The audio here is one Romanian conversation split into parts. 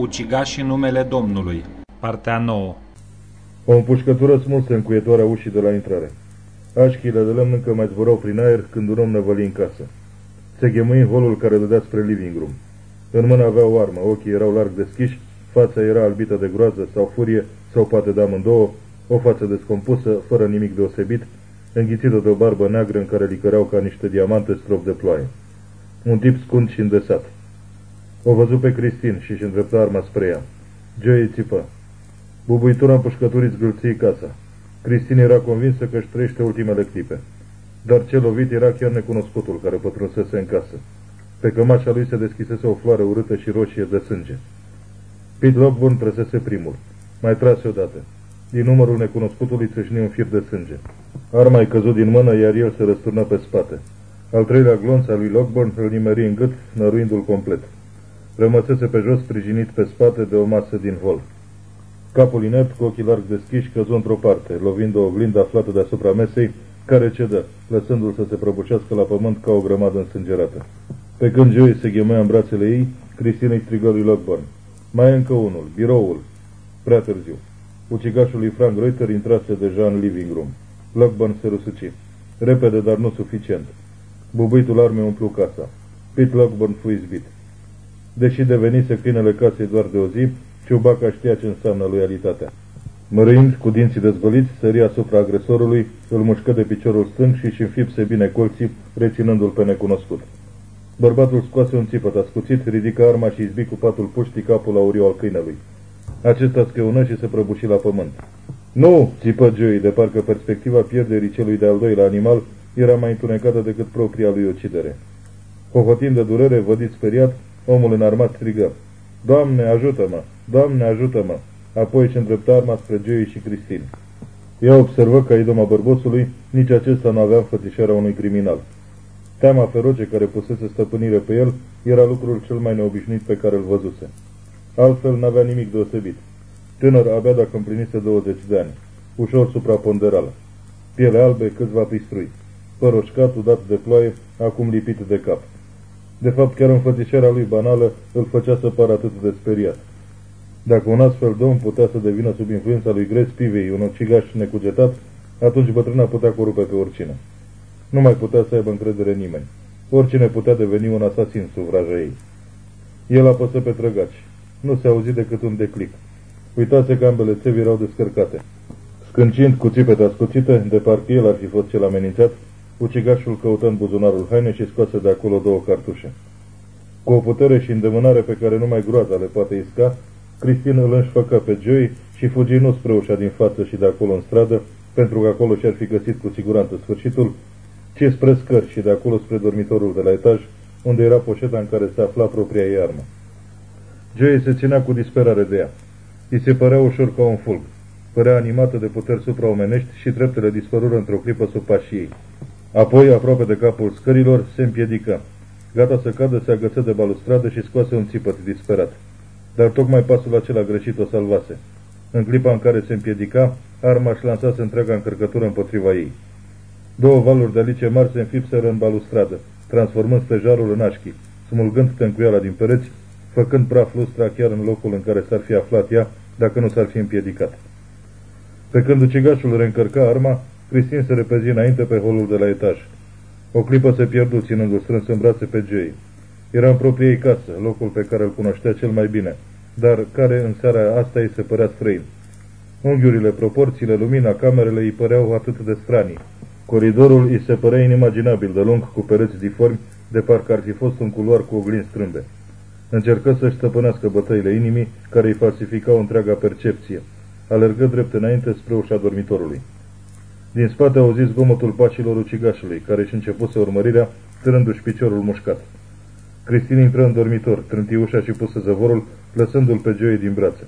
Ucigașii numele Domnului Partea 9 O împușcătură smulsă în cuietoarea ușii de la intrare. Așchile de lemn încă mai zburau prin aer când un om năvăli în casă. Se ghemui în holul care dădea spre living room. În mână avea o armă, ochii erau larg deschiși, fața era albită de groază sau furie, sau poate de amândouă, o față descompusă, fără nimic deosebit, înghițită de o barbă neagră în care licăreau ca niște diamante strop de ploaie. Un tip scund și îndesat. O văzut pe Cristin și își îndreptă arma spre ea. Joey țipă. Bubuitura împușcăturii zgâlții casa. Cristin era convinsă că își trăiește ultimele clipe. Dar cel lovit era chiar necunoscutul care pătrunsese în casă. Pe cămașa lui se deschisese o floare urâtă și roșie de sânge. Pete Lockburn trăsese primul. Mai trase odată. Din numărul necunoscutului țâșni un fir de sânge. Arma ai căzut din mână, iar el se răsturnă pe spate. Al treilea glonț al lui Lockburn îl nimeri în gât, năruindu-l complet. Rămăsese pe jos, sprijinit pe spate de o masă din hol. Capul inert, cu ochii larg deschiși, căzu într-o parte, lovind o oglindă aflată deasupra mesei, care cedă, lăsându-l să se prăbușească la pământ ca o grămadă însângerată. Pe când Joey se ghemea în brațele ei, Cristina îi strigă lui Lockburn. Mai e încă unul, biroul. Prea târziu. Ucigașul lui Frank Reuter intrase deja în living room. Lockburn se răsuci. Repede, dar nu suficient. Bubuitul armei umplu casa. Pete Lockburn fu izbit. Deși devenise câinele casei doar de o zi, Ciubaca știa ce înseamnă loialitatea. Mărâind cu dinții dezvăliți, sări asupra agresorului, îl mușcă de piciorul stâng și își înfipse bine colții, reținându-l pe necunoscut. Bărbatul scoase un țipăt ascuțit, ridică arma și izbi cu patul puștii capul auriu al câinelui. Acesta scăună și se prăbuși la pământ. Nu!" țipă Joey, de parcă perspectiva pierderii celui de-al doilea animal era mai întunecată decât propria lui ucidere. Hohotind de durere, vădit speriat, omul înarmat strigă. Doamne, ajută-mă! Doamne, ajută-mă! Apoi își îndreptă arma spre Joey și Cristin. Ea observă că idoma bărbosului, nici acesta nu avea înfățișarea unui criminal. Teama feroce care pusese stăpânire pe el era lucrul cel mai neobișnuit pe care îl văzuse. Altfel n-avea nimic deosebit. Tânăr abia dacă împlinise 20 de ani, ușor supraponderală. Piele albe, câțiva pistrui, păr roșcat, udat de ploaie, acum lipit de cap. De fapt, chiar înfățișarea lui banală îl făcea să pară atât de speriat. Dacă un astfel de om putea să devină sub influența lui Grace Pivei un ucigaș necugetat, atunci bătrâna putea corupe pe oricine. Nu mai putea să aibă încredere nimeni. Oricine putea deveni un asasin sub vraja ei. El apăsă pe trăgaci. Nu se auzi decât un declic. Uitase că ambele țevi erau descărcate. Scâncind cu țipete ascuțite, de parcă el ar fi fost cel amenințat, ucigașul căută în buzunarul haine și scoase de acolo două cartușe. Cu o putere și îndemânare pe care numai groaza le poate isca, Cristin îl înșfăcă pe Joey și fugi nu spre ușa din față și de acolo în stradă, pentru că acolo și-ar fi găsit cu siguranță sfârșitul, ci spre scări și de acolo spre dormitorul de la etaj, unde era poșeta în care se afla propria ei armă. Joey se ținea cu disperare de ea. I se părea ușor ca un fulg. Părea animată de puteri supraomenești și treptele dispărură într-o clipă sub pașii ei. Apoi, aproape de capul scărilor, se împiedică. Gata să cadă, se agăță de balustradă și scoase un țipăt disperat. Dar tocmai pasul acela greșit o salvase. În clipa în care se împiedica, arma își lansase întreaga încărcătură împotriva ei. Două valuri de alice mari se înfipseră în balustradă, transformând stejarul în așchi, smulgând tencuiala din pereți, făcând praf lustra chiar în locul în care s-ar fi aflat ea, dacă nu s-ar fi împiedicat. Pe când ucigașul reîncărca arma, Cristin se repezi înainte pe holul de la etaj. O clipă se pierdu ținându-l strâns în brațe pe Jay. Era în propria ei casă, locul pe care îl cunoștea cel mai bine, dar care în seara asta îi se părea străin. Unghiurile, proporțiile, lumina, camerele îi păreau atât de stranii. Coridorul îi se părea inimaginabil de lung cu pereți diformi, de parcă ar fi fost un culoar cu oglin strâmbe. Încercă să-și stăpânească bătăile inimii, care îi falsificau întreaga percepție. Alergă drept înainte spre ușa dormitorului. Din spate auzi zgomotul pașilor ucigașului, care își începuse urmărirea, târându-și piciorul mușcat. Cristin intră în dormitor, trânti ușa și puse zăvorul, lăsându-l pe Joey din brațe.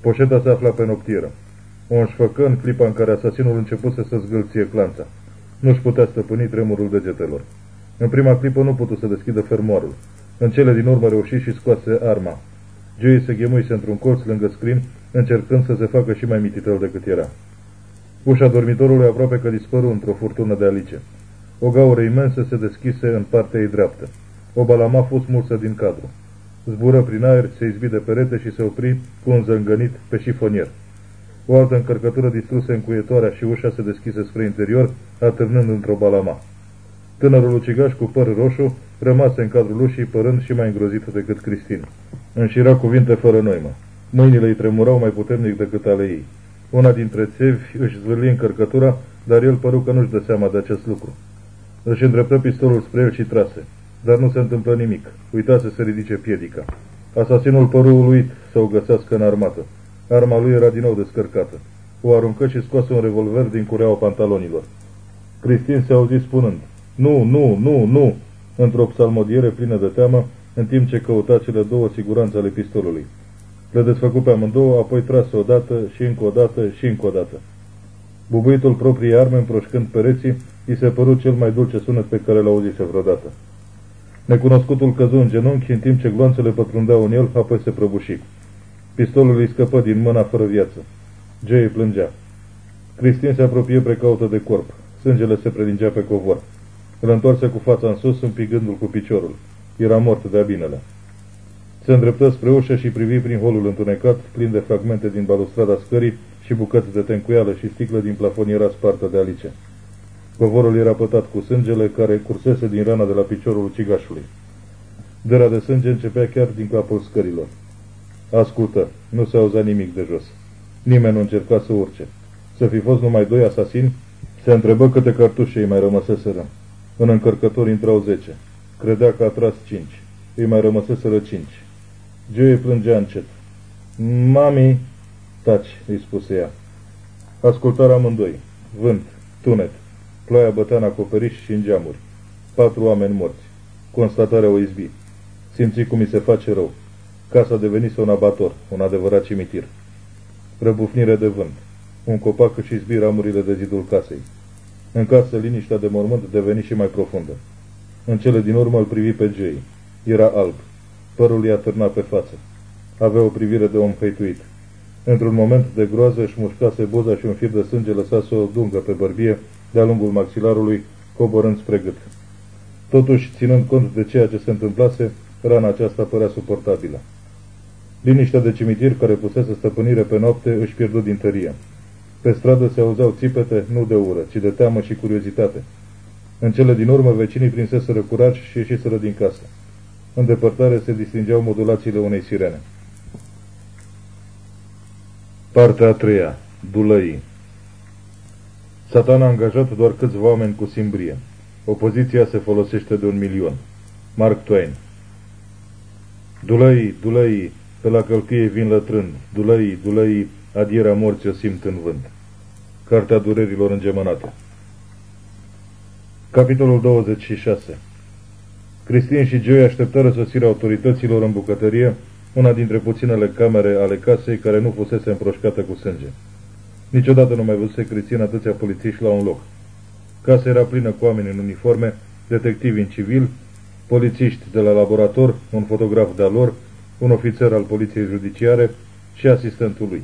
Poșeta se afla pe noptieră. O înșfăcă în clipa în care asasinul începuse să zgâlție clanța. Nu-și putea stăpâni tremurul degetelor. În prima clipă nu putu să deschidă fermoarul. În cele din urmă reuși și scoase arma. Joey se ghemuise într-un colț lângă scrin, încercând să se facă și mai mititel decât era. Ușa dormitorului aproape că dispăru într-o furtună de alice. O gaură imensă se deschise în partea ei dreaptă. O balama fost smulsă din cadru. Zbură prin aer, se izbi de perete și se opri cu un zângănit pe șifonier. O altă încărcătură distruse încuietoarea și ușa se deschise spre interior, atârnând într-o balama. Tânărul ucigaș cu păr roșu rămase în cadrul ușii, părând și mai îngrozit decât Cristin. Înșira cuvinte fără noimă. Mâinile îi tremurau mai puternic decât ale ei. Una dintre țevi își zvârli încărcătura, dar el păru că nu-și dă seama de acest lucru. Își îndreptă pistolul spre el și trase, dar nu se întâmplă nimic. Uita să se ridice piedica. Asasinul păru uluit să o găsească în armată. Arma lui era din nou descărcată. O aruncă și scoase un revolver din cureaua pantalonilor. Cristin se auzi spunând, Nu, nu, nu, nu, într-o psalmodiere plină de teamă, în timp ce căuta cele două siguranțe ale pistolului. Le desfăcu pe amândouă, apoi trase odată și încă o dată și încă o dată. Bubuitul proprii arme, împroșcând pereții, îi se păru cel mai dulce sunet pe care l-auzise vreodată. Necunoscutul căzu în genunchi, în timp ce gloanțele pătrundeau în el, apoi se prăbuși. Pistolul îi scăpă din mâna fără viață. Jay plângea. Cristin se apropie precaută de corp. Sângele se prelingea pe covor. Îl întoarse cu fața în sus, împigându-l cu piciorul. Era mort de abinele. Se îndreptă spre ușă și privi prin holul întunecat, plin de fragmente din balustrada scării și bucăți de tencuială și sticlă din plafoniera spartă de Alice. Covorul era pătat cu sângele care cursese din rana de la piciorul ucigașului. Dera de sânge începea chiar din capul scărilor. Ascultă, nu se auzea nimic de jos. Nimeni nu încerca să urce. Să fi fost numai doi asasini, se întrebă câte cartușe îi mai rămăseseră. În încărcător intrau zece. Credea că a tras cinci. Îi mai rămăseseră cinci. Joey plângea încet. Mami, taci, îi spuse ea. Ascultară amândoi. Vânt, tunet, ploaia bătea în acoperiș și în geamuri. Patru oameni morți. Constatarea o izbi. Simți cum mi se face rău. Casa devenise un abator, un adevărat cimitir. Răbufnire de vânt. Un copac își izbi ramurile de zidul casei. În casă, liniștea de mormânt deveni și mai profundă. În cele din urmă îl privi pe Jay. Era alb. Părul i-a târnat pe față. Avea o privire de om hăituit. Într-un moment de groază își mușcase buza și un fir de sânge lăsase o dungă pe bărbie de-a lungul maxilarului, coborând spre gât. Totuși, ținând cont de ceea ce se întâmplase, rana aceasta părea suportabilă. Liniștea de cimitir care pusese stăpânire pe noapte își pierdu din tărie. Pe stradă se auzeau țipete, nu de ură, ci de teamă și curiozitate. În cele din urmă, vecinii prinseseră curaj și ieșiseră din casă. În depărtare se distingeau modulațiile unei sirene. Partea a treia. Dulăii Satan a angajat doar câțiva oameni cu simbrie. Opoziția se folosește de un milion. Mark Twain Dulăii, dulăii, pe la călcâie vin lătrând. Dulăii, dulăii, adierea morții o simt în vânt. Cartea durerilor îngemănate Capitolul 26 Cristin și Joey așteptară sosirea autorităților în bucătărie, una dintre puținele camere ale casei care nu fusese împroșcată cu sânge. Niciodată nu mai văzuse Cristin atâția polițiști la un loc. Casa era plină cu oameni în uniforme, detectivi în civil, polițiști de la laborator, un fotograf de-al lor, un ofițer al poliției judiciare și asistentul lui.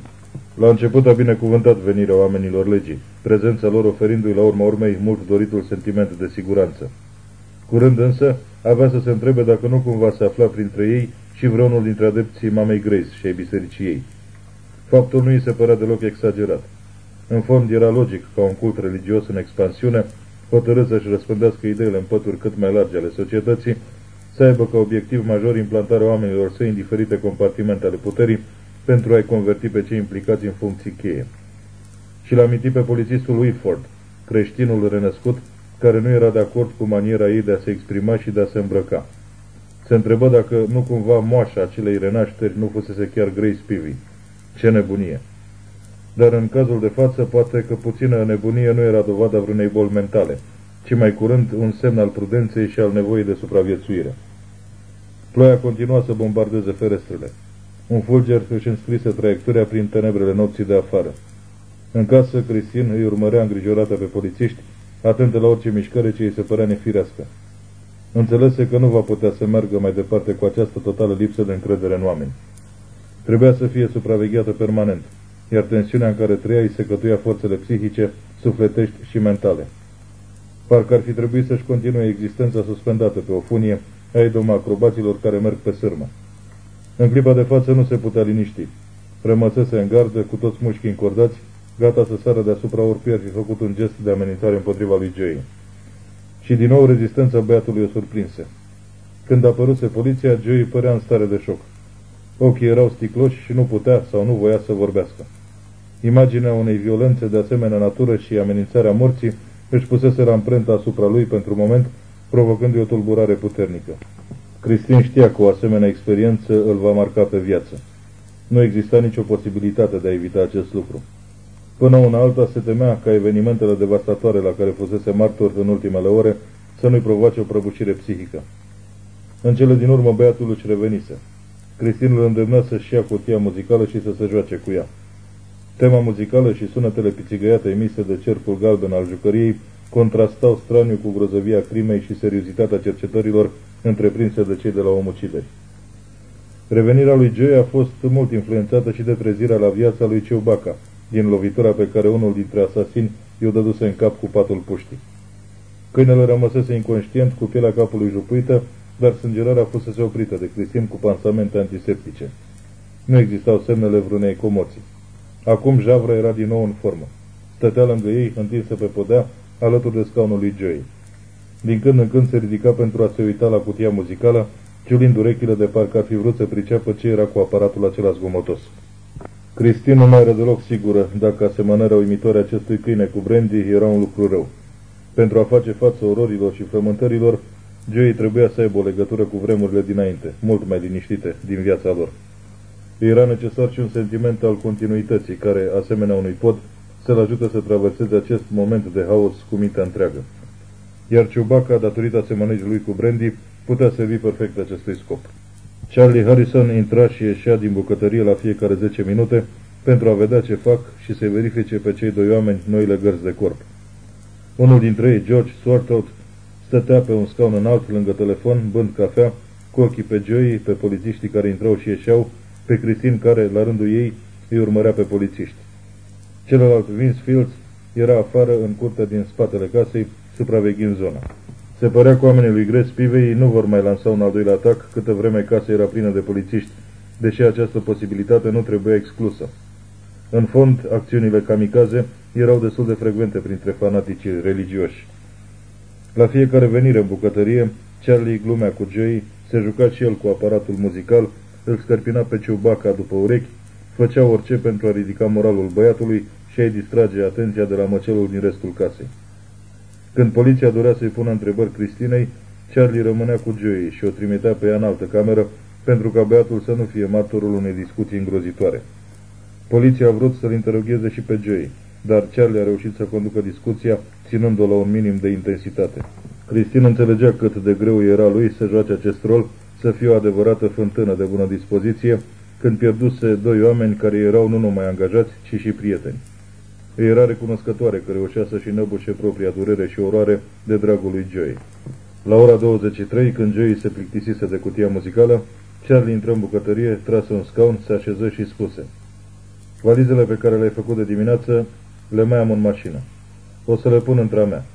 La început a binecuvântat venirea oamenilor legii, prezența lor oferindu-i la urma urmei mult doritul sentiment de siguranță. Curând însă, avea să se întrebe dacă nu cumva se afla printre ei și vreunul dintre adepții mamei Grace și ai bisericii ei. Faptul nu îi se părea deloc exagerat. În fond era logic ca un cult religios în expansiune, hotărât să-și răspândească ideile în pături cât mai largi ale societății, să aibă ca obiectiv major implantarea oamenilor săi în diferite compartimente ale puterii pentru a-i converti pe cei implicați în funcții cheie. Și l-a amintit pe polițistul Whitford, creștinul renăscut, care nu era de acord cu maniera ei de a se exprima și de a se îmbrăca. Se întrebă dacă nu cumva moașa acelei renașteri nu fusese chiar Grace Spivey. Ce nebunie! Dar în cazul de față, poate că puțină nebunie nu era dovada vreunei boli mentale, ci mai curând un semn al prudenței și al nevoii de supraviețuire. Ploaia continua să bombardeze ferestrele. Un fulger își înscrise traiectoria prin tenebrele nopții de afară. În casă, Cristin îi urmărea îngrijorată pe polițiști, atentă la orice mișcare ce îi se părea nefirească. Înțelese că nu va putea să meargă mai departe cu această totală lipsă de încredere în oameni. Trebuia să fie supravegheată permanent, iar tensiunea în care trăia îi se cătuia forțele psihice, sufletești și mentale. Parcă ar fi trebuit să-și continue existența suspendată pe o funie a acrobaților care merg pe sârmă. În clipa de față nu se putea liniști. Rămăsese în gardă, cu toți mușchii încordați, gata să sară deasupra oricui ar fi făcut un gest de amenințare împotriva lui Joey. Și din nou rezistența băiatului o surprinse. Când apăruse poliția, Joey părea în stare de șoc. Ochii erau sticloși și nu putea sau nu voia să vorbească. Imaginea unei violențe de asemenea natură și amenințarea morții își pusese la amprenta asupra lui pentru moment, provocându-i o tulburare puternică. Cristin știa că o asemenea experiență îl va marca pe viață. Nu exista nicio posibilitate de a evita acest lucru. Până una alta se temea ca evenimentele devastatoare la care fusese martor în ultimele ore să nu-i provoace o prăbușire psihică. În cele din urmă băiatul își revenise. Cristin îl îndemnă să-și ia cutia muzicală și să se joace cu ea. Tema muzicală și sunetele pițigăiate emise de cercul galben al jucăriei contrastau straniu cu grozăvia crimei și seriozitatea cercetărilor întreprinse de cei de la omucideri. Revenirea lui Joey a fost mult influențată și de trezirea la viața lui Chewbacca, din lovitura pe care unul dintre asasini i-o dăduse în cap cu patul puștii. Câinele rămăsese inconștient cu pielea capului jupuită, dar sângerarea fusese oprită de Cristin cu pansamente antiseptice. Nu existau semnele vreunei comoții. Acum Javra era din nou în formă. Stătea lângă ei, întinsă pe podea, alături de scaunul lui Joey. Din când în când se ridica pentru a se uita la cutia muzicală, ciulind urechile de parcă ar fi vrut să priceapă ce era cu aparatul acela zgomotos. Cristin nu mai era deloc sigură dacă asemănarea uimitoare acestui câine cu brandy era un lucru rău. Pentru a face față ororilor și frământărilor, Joey trebuia să aibă o legătură cu vremurile dinainte, mult mai liniștite, din viața lor. Era necesar și un sentiment al continuității, care, asemenea unui pod, să-l ajute să traverseze acest moment de haos cu mintea întreagă. Iar Ciubaca, datorită asemănării lui cu Brandy, putea servi perfect acestui scop. Charlie Harrison intra și ieșea din bucătărie la fiecare 10 minute pentru a vedea ce fac și să verifice pe cei doi oameni noile gărzi de corp. Unul dintre ei, George Swartout, stătea pe un scaun înalt lângă telefon, bând cafea, cu ochii pe Joey, pe polițiștii care intrau și ieșeau, pe Cristin care, la rândul ei, îi urmărea pe polițiști. Celălalt, Vince Fields, era afară în curtea din spatele casei, supraveghind zona. Se părea că oamenii lui Gres Pivei nu vor mai lansa un al doilea atac câtă vreme casa era plină de polițiști, deși această posibilitate nu trebuia exclusă. În fond, acțiunile kamikaze erau destul de frecvente printre fanaticii religioși. La fiecare venire în bucătărie, Charlie glumea cu Joey, se juca și el cu aparatul muzical, îl scărpina pe Ciubaca după urechi, făcea orice pentru a ridica moralul băiatului și a-i distrage atenția de la măcelul din restul casei. Când poliția dorea să-i pună întrebări Cristinei, Charlie rămânea cu Joey și o trimitea pe ea în altă cameră pentru ca băiatul să nu fie martorul unei discuții îngrozitoare. Poliția a vrut să-l interogheze și pe Joey, dar Charlie a reușit să conducă discuția, ținând-o la un minim de intensitate. Cristin înțelegea cât de greu era lui să joace acest rol, să fie o adevărată fântână de bună dispoziție, când pierduse doi oameni care erau nu numai angajați, ci și prieteni. Îi era recunoscătoare că reușea să-și înăbușe propria durere și oroare de dragul lui Joey. La ora 23, când Joey se plictisise de cutia muzicală, Charlie intră în bucătărie, trase un scaun, se așeză și spuse Valizele pe care le-ai făcut de dimineață le mai am în mașină. O să le pun între mea.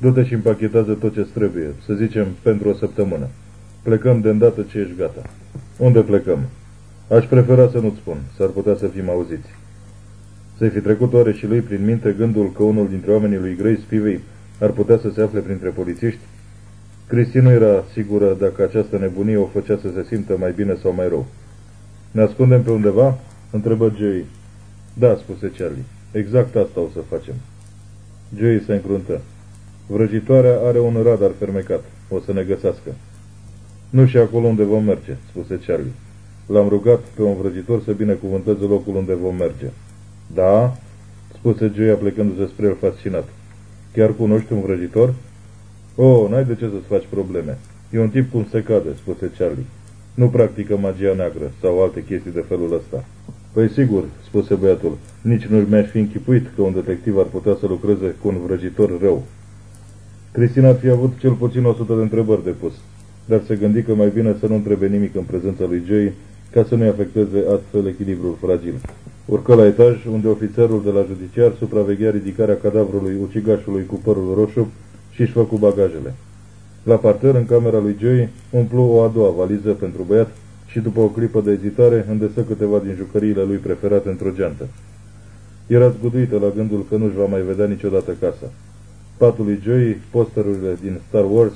Du-te și împachetează tot ce trebuie, să zicem, pentru o săptămână. Plecăm de îndată ce ești gata. Unde plecăm? Aș prefera să nu-ți spun, s-ar putea să fim auziți. Să-i fi trecut oare și lui prin minte gândul că unul dintre oamenii lui Grace Spivey ar putea să se afle printre polițiști? Cristi nu era sigură dacă această nebunie o făcea să se simtă mai bine sau mai rău. Ne ascundem pe undeva? întrebă Joey. Da, spuse Charlie. Exact asta o să facem. Joey se încruntă. Vrăjitoarea are un radar fermecat. O să ne găsească. Nu și acolo unde vom merge, spuse Charlie. L-am rugat pe un vrăjitor să binecuvânteze locul unde vom merge. Da, spuse Joey plecându-se spre el fascinat. Chiar cunoști un vrăjitor? Oh, n-ai de ce să-ți faci probleme. E un tip cum se cade, spuse Charlie. Nu practică magia neagră sau alte chestii de felul ăsta. Păi sigur, spuse băiatul, nici nu mi-aș fi închipuit că un detectiv ar putea să lucreze cu un vrăjitor rău. Cristina ar fi avut cel puțin o sută de întrebări de pus, dar se gândi că mai bine să nu întrebe nimic în prezența lui Joey ca să nu-i afecteze astfel echilibrul fragil. Urcă la etaj, unde ofițerul de la judiciar supraveghea ridicarea cadavrului ucigașului cu părul roșu și își făcu bagajele. La parter, în camera lui Joey, umplu o a doua valiză pentru băiat și după o clipă de ezitare îndesă câteva din jucăriile lui preferate într-o geantă. Era zguduită la gândul că nu-și va mai vedea niciodată casa. Patul lui Joey, posterurile din Star Wars,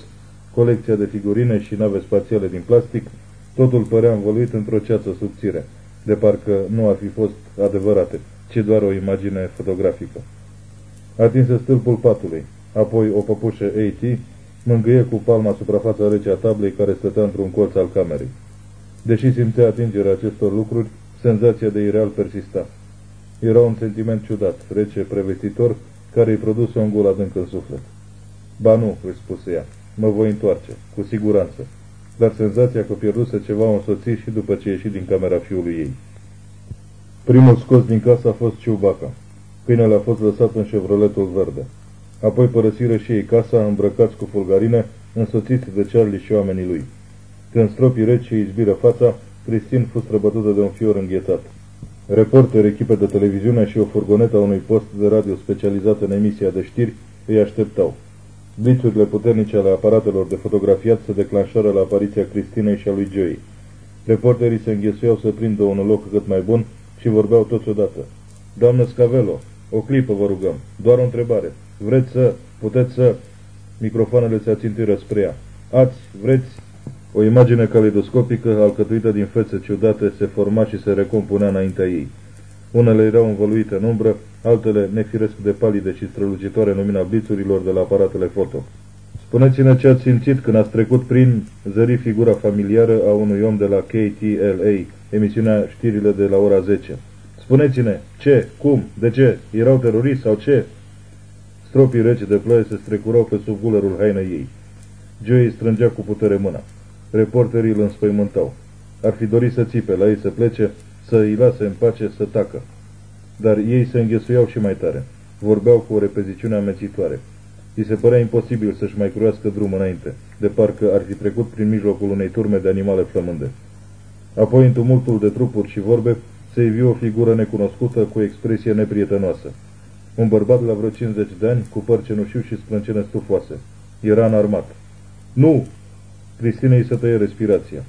colecția de figurine și nave spațiale din plastic, totul părea învăluit într-o ceață subțire, de parcă nu ar fi fost adevărate, ci doar o imagine fotografică. Atinse stâlpul patului, apoi o păpușă AT, mângâie cu palma suprafața rece a tablei care stătea într-un colț al camerei. Deși simțea atingerea acestor lucruri, senzația de ireal persista. Era un sentiment ciudat, rece, prevestitor, care îi produse un gol adânc în suflet. Ba nu, îi spuse ea, mă voi întoarce, cu siguranță, dar senzația că pierduse ceva o însoțit și după ce ieși din camera fiului ei. Primul scos din casă a fost Ciubaca. Câinele a fost lăsat în șevroletul verde. Apoi părăsiră și ei casa, îmbrăcați cu fulgarine, însoțiți de Charlie și oamenii lui. Când stropii reci îi izbiră fața, Cristin fost răbătută de un fior înghețat. Reporteri, echipe de televiziune și o furgonetă a unui post de radio specializat în emisia de știri îi așteptau. Blițurile puternice ale aparatelor de fotografiat se declanșară la apariția Cristinei și a lui Joey. Reporterii se înghesuiau să prindă un loc cât mai bun și vorbeau toți odată. Doamnă Scavelo, o clipă vă rugăm, doar o întrebare. Vreți să, puteți să... Microfoanele se ațintiră spre ea. Ați, vreți... O imagine caleidoscopică, alcătuită din fețe ciudate, se forma și se recompunea înaintea ei. Unele erau învăluite în umbră, altele nefiresc de palide și strălucitoare în lumina blițurilor de la aparatele foto. Spuneți-ne ce ați simțit când ați trecut prin zări figura familiară a unui om de la KTLA, emisiunea știrile de la ora 10. Spuneți-ne, ce, cum, de ce, erau teroriști sau ce? Stropii reci de ploaie se strecurau pe sub gulerul hainei ei. Joey strângea cu putere mâna. Reporterii îl înspăimântau. Ar fi dorit să țipe la ei să plece, să îi lase în pace, să tacă. Dar ei se înghesuiau și mai tare. Vorbeau cu o repeziciune amețitoare. I se părea imposibil să-și mai cruiască drum înainte, de parcă ar fi trecut prin mijlocul unei turme de animale flămânde. Apoi, în tumultul de trupuri și vorbe, se ivi o figură necunoscută cu expresie neprietenoasă. Un bărbat la vreo 50 de ani, cu păr cenușiu și sprâncene stufoase. Era înarmat. Nu! Cristina îi se tăie respirația.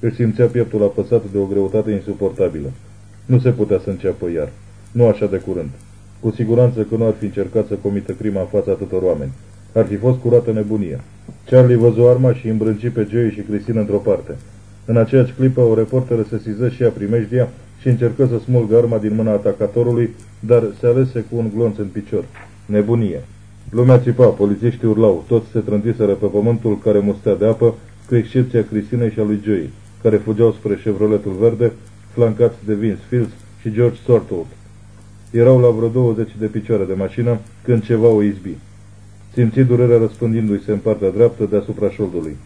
Își simțea pieptul apăsat de o greutate insuportabilă. Nu se putea să înceapă iar. Nu așa de curând. Cu siguranță că nu ar fi încercat să comită crima în fața atâtor oameni. Ar fi fost curată nebunie. Charlie văzu arma și îmbrânci pe Joey și Cristina într-o parte. În aceeași clipă, o reporteră se siză și ea primejdia și încercă să smulgă arma din mâna atacatorului, dar se alese cu un glonț în picior. Nebunie. Lumea țipa, polițiștii urlau, toți se trântiseră pe pământul care mustea de apă, cu excepția Cristinei și a lui Joey, care fugeau spre Chevroletul verde, flancați de Vince Fields și George Sortold. Erau la vreo 20 de picioare de mașină când ceva o izbi. Simți durerea răspândindu-i se în partea dreaptă deasupra șoldului.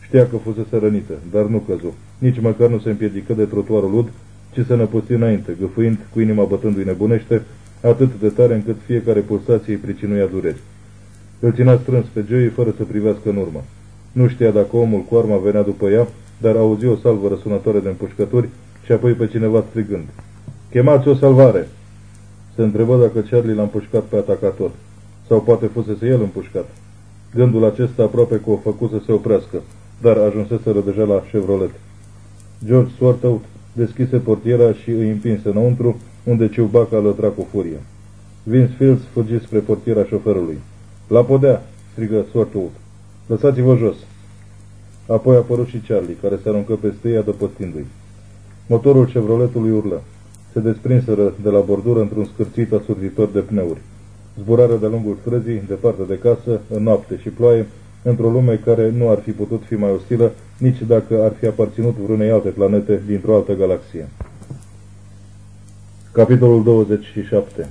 Știa că fusese rănită, dar nu căzu. Nici măcar nu se împiedică de trotuarul ud, ci să năpusti înainte, gâfâind cu inima bătându-i nebunește, atât de tare încât fiecare pulsație îi pricinuia dureri. Îl ținea strâns pe Joey fără să privească în urmă. Nu știa dacă omul cu arma venea după ea, dar auzi o salvă răsunătoare de împușcături și apoi pe cineva strigând. Chemați o salvare! Se întrebă dacă Charlie l-a împușcat pe atacator. Sau poate fusese el împușcat. Gândul acesta aproape că o făcut să se oprească, dar ajunseseră deja la Chevrolet. George Swartout deschise portiera și îi împinse înăuntru, unde Ciubaca lătra cu furie. Vince Fields fugi spre portiera șoferului. La podea!" strigă Swartout. Lăsați-vă jos!" Apoi a apărut și Charlie, care se aruncă peste ei adăpostindu-i. Motorul Chevroletului urlă. Se desprinseră de la bordură într-un scârțit asurzitor de pneuri. Zburară de lungul străzii, departe de casă, în noapte și ploaie, într-o lume care nu ar fi putut fi mai ostilă, nici dacă ar fi aparținut vreunei alte planete dintr-o altă galaxie. Capitolul 27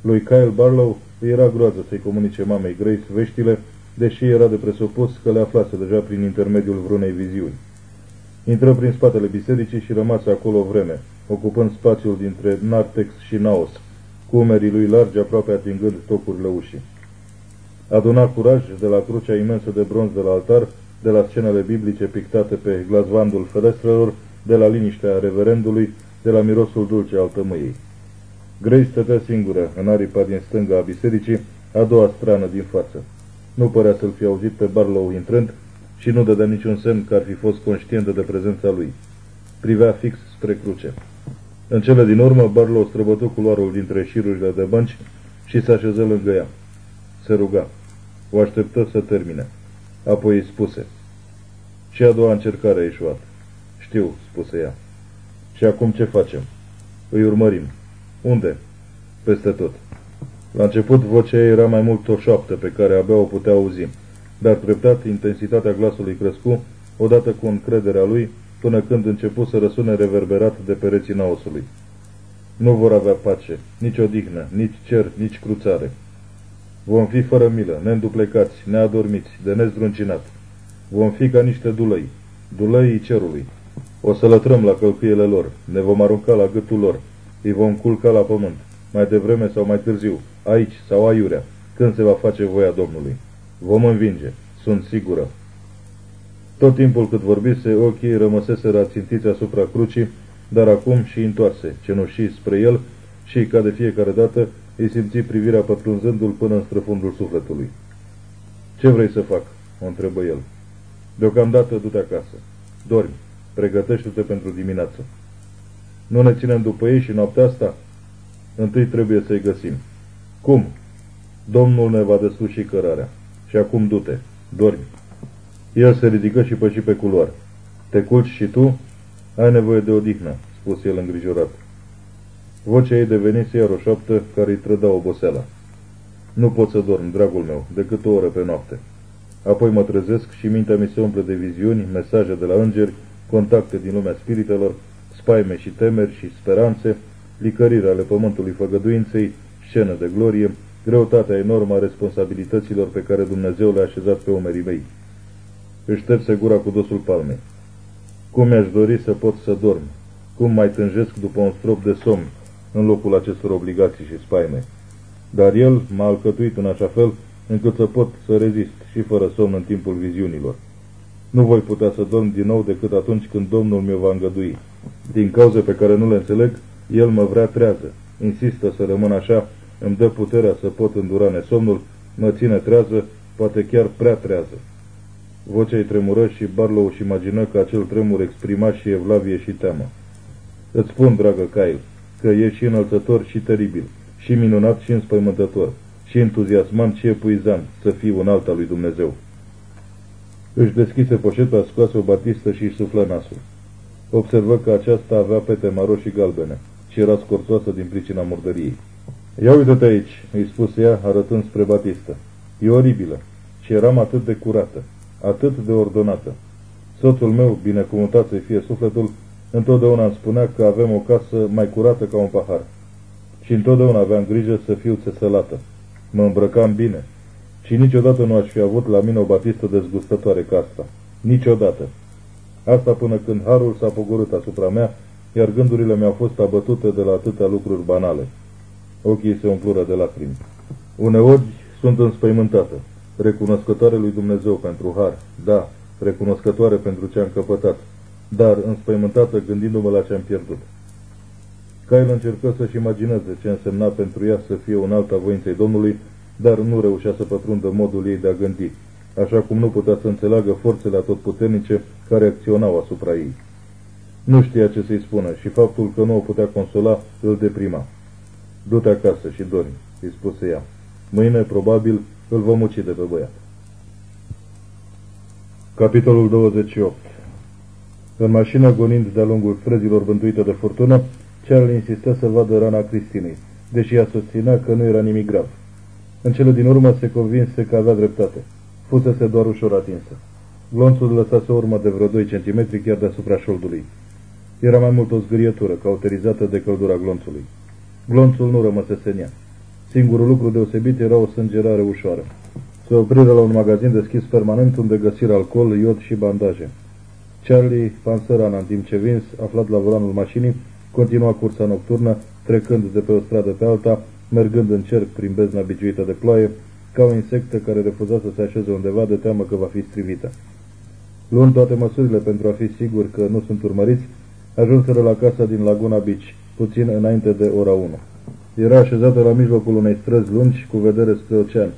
Lui Kyle Barlow era groază să-i comunice mamei Grace veștile, deși era de presupus că le aflase deja prin intermediul vreunei viziuni. Intră prin spatele bisericii și rămase acolo o vreme, ocupând spațiul dintre Nartex și Naos, cu umerii lui largi aproape atingând tocurile ușii. Aduna curaj de la crucea imensă de bronz de la altar, de la scenele biblice pictate pe glazvandul ferestrelor, de la liniștea reverendului, de la mirosul dulce al tămâiei. Grace stătea singură, în aripa din stânga a bisericii, a doua strană din față. Nu părea să-l fi auzit pe Barlow intrând și nu dădea niciun semn că ar fi fost conștientă de prezența lui. privea fix spre cruce. În cele din urmă, Barlow străbătu culoarul dintre șirurile de bănci și se așeză lângă ea. Se ruga. O așteptă să termine. Apoi îi spuse. Și a doua încercare a ieșuat. Știu, spuse ea. Și acum ce facem? Îi urmărim. Unde? Peste tot. La început vocea ei era mai mult o șoaptă pe care abia o putea auzi, dar treptat intensitatea glasului crescu, odată cu încrederea lui, până când începu să răsune reverberat de pereții naosului. Nu vor avea pace, nici odihnă, nici cer, nici cruțare. Vom fi fără milă, neînduplecați, neadormiți, de nezdruncinat. Vom fi ca niște dulăi, dulăii cerului. O să lătrăm la călcâiele lor, ne vom arunca la gâtul lor, îi vom culca la pământ, mai devreme sau mai târziu, aici sau aiurea, când se va face voia Domnului. Vom învinge, sunt sigură. Tot timpul cât vorbise, ochii rămăseseră ațintiți asupra crucii, dar acum și întoarse, cenușii spre el și, ca de fiecare dată, îi simți privirea pătrunzându-l până în străfundul sufletului. Ce vrei să fac?" o întrebă el. Deocamdată du-te acasă. Dormi. Pregătește-te pentru dimineață. Nu ne ținem după ei și noaptea asta? Întâi trebuie să-i găsim. Cum? Domnul ne va desluși cărarea. Și acum du-te. Dormi. El se ridică și păși pe culoar. Te culci și tu? Ai nevoie de odihnă, spuse el îngrijorat. Vocea ei devenise iar o șoaptă care îi trăda oboseala. Nu pot să dorm, dragul meu, decât o oră pe noapte. Apoi mă trezesc și mintea mi se umple de viziuni, mesaje de la îngeri, contacte din lumea spiritelor, spaime și temeri și speranțe, licăriri ale pământului făgăduinței, scenă de glorie, greutatea enormă a responsabilităților pe care Dumnezeu le-a așezat pe umerii mei. Își șterse gura cu dosul palmei. Cum mi-aș dori să pot să dorm? Cum mai tânjesc după un strop de somn în locul acestor obligații și spaime? Dar el m-a alcătuit în așa fel încât să pot să rezist și fără somn în timpul viziunilor. Nu voi putea să dorm din nou decât atunci când Domnul mi-o va îngădui. Din cauze pe care nu le înțeleg, El mă vrea trează. Insistă să rămân așa, îmi dă puterea să pot îndura nesomnul, mă ține trează, poate chiar prea trează. Vocea îi tremură și Barlow își imagină că acel tremur exprima și evlavie și teamă. Îți spun, dragă Kyle, că e și înălțător și teribil, și minunat și înspăimântător, și entuziasmant și epuizant să fii un alt al lui Dumnezeu. Își deschise poșeta, scoase o batistă și își suflă nasul. Observă că aceasta avea pete maro și galbene și era scorțoasă din pricina murdăriei. Ia uite-te aici, îi spuse ea, arătând spre batistă. E oribilă și eram atât de curată, atât de ordonată. Soțul meu, binecuvântat să fie sufletul, întotdeauna îmi spunea că avem o casă mai curată ca un pahar. Și întotdeauna aveam grijă să fiu țesălată. Mă îmbrăcam bine. Și niciodată nu aș fi avut la mine o batistă dezgustătoare ca asta. Niciodată. Asta până când harul s-a pogorât asupra mea, iar gândurile mi-au fost abătute de la atâtea lucruri banale. Ochii se umplură de lacrimi. Uneori sunt înspăimântată, recunoscătoare lui Dumnezeu pentru har, da, recunoscătoare pentru ce am căpătat, dar înspăimântată gândindu-mă la ce am pierdut. Kyle încercă să-și imagineze ce însemna pentru ea să fie un alt a voinței Domnului, dar nu reușea să pătrundă modul ei de a gândi, așa cum nu putea să înțeleagă forțele atotputernice care acționau asupra ei. Nu știa ce să-i spună și faptul că nu o putea consola îl deprima. Du-te acasă și dormi, îi spuse ea. Mâine, probabil, îl vom ucide pe băiat. Capitolul 28 În mașină, gonind de-a lungul frezilor bântuite de furtună, Charlie insistă să vadă rana Cristinei, deși ea susținea că nu era nimic grav. În cele din urmă se convinse că avea dreptate. Fusese doar ușor atinsă. Glonțul lăsase o urmă de vreo 2 cm chiar deasupra șoldului. Era mai mult o zgârietură, cauterizată de căldura glonțului. Glonțul nu rămăsese în ea. Singurul lucru deosebit era o sângerare ușoară. Se opriră la un magazin deschis permanent unde găsiră alcool, iod și bandaje. Charlie pansă rana în timp ce Vince, aflat la volanul mașinii, continua cursa nocturnă, trecând de pe o stradă pe alta, mergând în cerc prin bezna biciuită de ploaie, ca o insectă care refuza să se așeze undeva de teamă că va fi strivită. Luând toate măsurile pentru a fi sigur că nu sunt urmăriți, ajunseră la casa din Laguna Beach, puțin înainte de ora 1. Era așezată la mijlocul unei străzi lungi cu vedere spre ocean.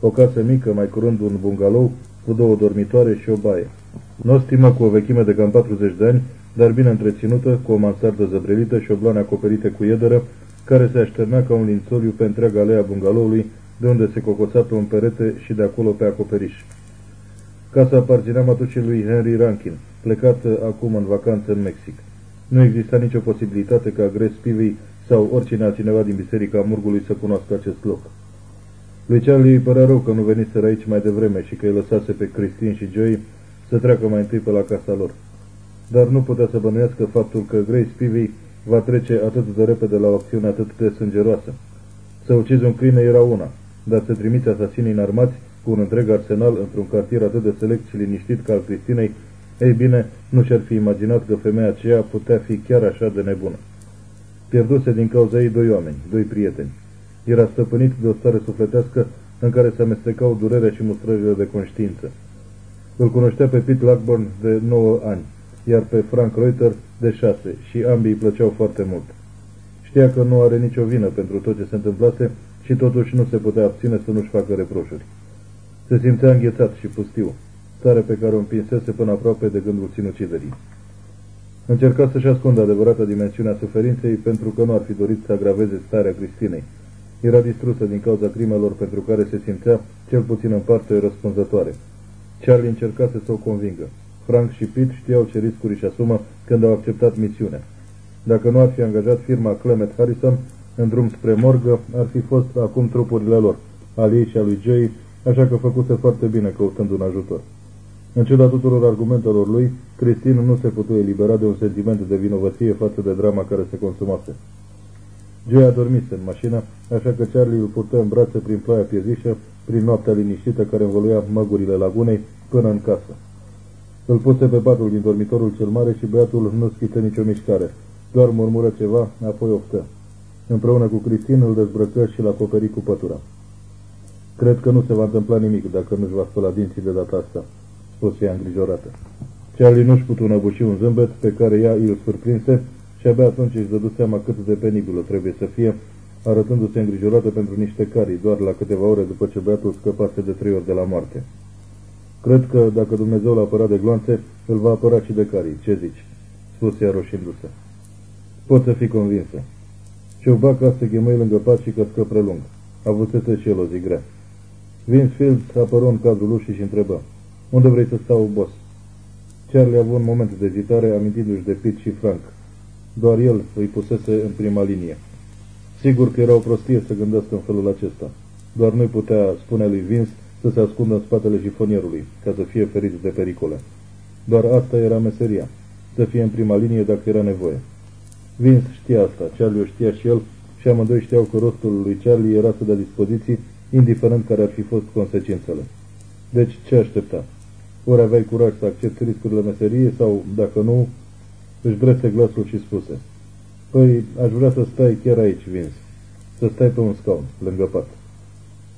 O casă mică, mai curând un bungalou, cu două dormitoare și o baie. Nostimă, cu o vechime de cam 40 de ani, dar bine întreținută, cu o mansardă zăbrelită și obloane acoperite cu iederă, care se așternea ca un lințoliu pe întreaga alea bungaloului, de unde se cocoța pe un perete și de acolo pe acoperiș. Casa aparținea mătușii lui Henry Rankin, plecat acum în vacanță în Mexic. Nu exista nicio posibilitate ca Grace Spivey sau oricine altcineva din biserica Murgului să cunoască acest loc. Lui Charlie îi părea rău că nu veniseră aici mai devreme și că îi lăsase pe Christine și Joey să treacă mai întâi pe la casa lor. Dar nu putea să bănuiască faptul că Grace Spivey va trece atât de repede la o acțiune atât de sângeroasă. Să ucizi un câine era una, dar să trimiți asasinii înarmați cu un întreg arsenal într-un cartier atât de select și liniștit ca al Cristinei, ei bine, nu și-ar fi imaginat că femeia aceea putea fi chiar așa de nebună. Pierduse din cauza ei doi oameni, doi prieteni. Era stăpânit de o stare sufletească în care se amestecau durerea și mustrările de conștiință. Îl cunoștea pe Pete Blackburn de 9 ani, iar pe Frank Reuter de 6 și ambii îi plăceau foarte mult. Știa că nu are nicio vină pentru tot ce se întâmplase și totuși nu se putea abține să nu-și facă reproșuri. Se simțea înghețat și pustiu, stare pe care o împinsese până aproape de gândul sinuciderii. Încerca să-și ascundă adevărata dimensiunea suferinței pentru că nu ar fi dorit să agraveze starea Cristinei. Era distrusă din cauza crimelor pentru care se simțea, cel puțin în parte, răspunzătoare. Charlie încercase să o convingă. Frank și Pete știau ce riscuri își asumă când au acceptat misiunea. Dacă nu ar fi angajat firma Clement Harrison, în drum spre morgă, ar fi fost acum trupurile lor, al ei și a lui Joey, așa că făcuse foarte bine căutând un ajutor. În ciuda tuturor argumentelor lui, Cristin nu se putea elibera de un sentiment de vinovăție față de drama care se consumase. Joey a dormit în mașină, așa că Charlie îl purtă în brațe prin ploaia piezișă, prin noaptea liniștită care învăluia măgurile lagunei, până în casă. Îl puse pe patul din dormitorul cel mare și băiatul nu schiță nicio mișcare, doar murmură ceva, apoi oftă. Împreună cu Cristin îl dezbrăcă și l-a acoperit cu pătura. Cred că nu se va întâmpla nimic dacă nu-și va spăla dinții de data asta, spuse ea îngrijorată. Charlie nu-și putu înăbuși un zâmbet pe care ea îl surprinse și abia atunci își dădu seama cât de penibilă trebuie să fie, arătându-se îngrijorată pentru niște carii, doar la câteva ore după ce băiatul scăpase de trei ori de la moarte. Cred că dacă Dumnezeu l-a apărat de gloanțe, îl va apăra și de carii. Ce zici? spuse ea roșindu-se. Pot să fii convinsă. Ciubaca se ghemăi lângă pat și căscă prelung. Avusese și el o zi grea. Vince Fields apără în cadrul ușii și întrebă. Unde vrei să stau, boss? Charlie a avut un moment de ezitare, amintindu-și de Pete și Frank. Doar el îi pusese în prima linie. Sigur că era o prostie să gândească în felul acesta. Doar nu-i putea spune lui Vince să se ascundă în spatele jifonierului, ca să fie feriți de pericole. Doar asta era meseria, să fie în prima linie dacă era nevoie. Vince știa asta, Charlie o știa și el și amândoi știau că rostul lui Charlie era să dea dispoziții, indiferent care ar fi fost consecințele. Deci ce aștepta? Ori aveai curaj să accepti riscurile meseriei sau, dacă nu, își drese glasul și spuse. Păi, aș vrea să stai chiar aici, Vince. Să stai pe un scaun, lângă pat.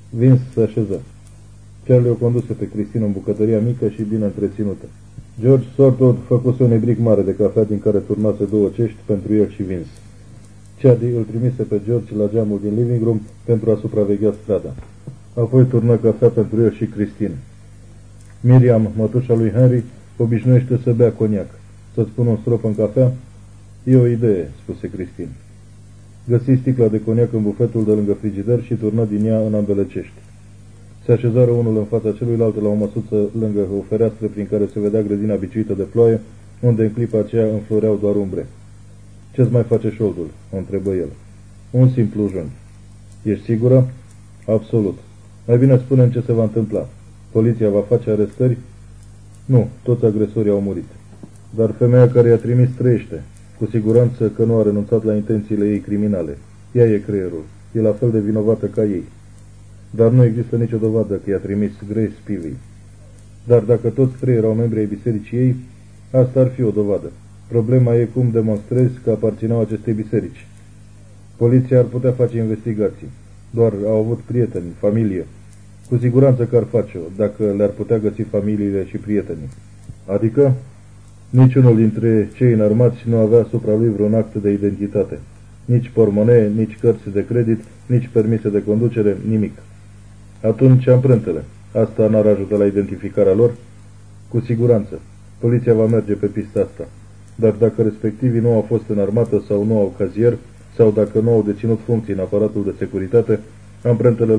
Vince se așeză. Charlie o conduse pe Cristina în bucătăria mică și bine întreținută. George Sortod făcuse un ebric mare de cafea din care turnase două cești pentru el și Vince. Charlie îl trimise pe George la geamul din living room pentru a supraveghea strada. Apoi turnă cafea pentru el și Christine. Miriam, mătușa lui Henry, obișnuiește să bea coniac. Să-ți pun un strop în cafea? E o idee, spuse Christine. Găsi sticla de coniac în bufetul de lângă frigider și turnă din ea în ambele cești. Se așezară unul în fața celuilalt la o măsuță lângă o fereastră prin care se vedea grădina biciuită de ploaie, unde în clipa aceea înfloreau doar umbre. Ce-ți mai face șoldul?" o întrebă el. Un simplu jân. Ești sigură?" Absolut. Mai bine spune ce se va întâmpla. Poliția va face arestări?" Nu, toți agresorii au murit. Dar femeia care i-a trimis trăiește. Cu siguranță că nu a renunțat la intențiile ei criminale. Ea e creierul. E la fel de vinovată ca ei dar nu există nicio dovadă că i-a trimis Grace Spivey. Dar dacă toți trei erau membri ai bisericii ei, asta ar fi o dovadă. Problema e cum demonstrezi că aparțineau acestei biserici. Poliția ar putea face investigații. Doar au avut prieteni, familie. Cu siguranță că ar face-o, dacă le-ar putea găsi familiile și prietenii. Adică, niciunul dintre cei înarmați nu avea asupra lui vreun act de identitate. Nici pormonee, nici cărți de credit, nici permise de conducere, nimic. Atunci amprentele. Asta n-ar ajuta la identificarea lor? Cu siguranță. Poliția va merge pe pista asta. dar dacă respectivii nu au fost în armată sau nu au cazier, sau dacă nu au deținut funcții în aparatul de securitate, amprentele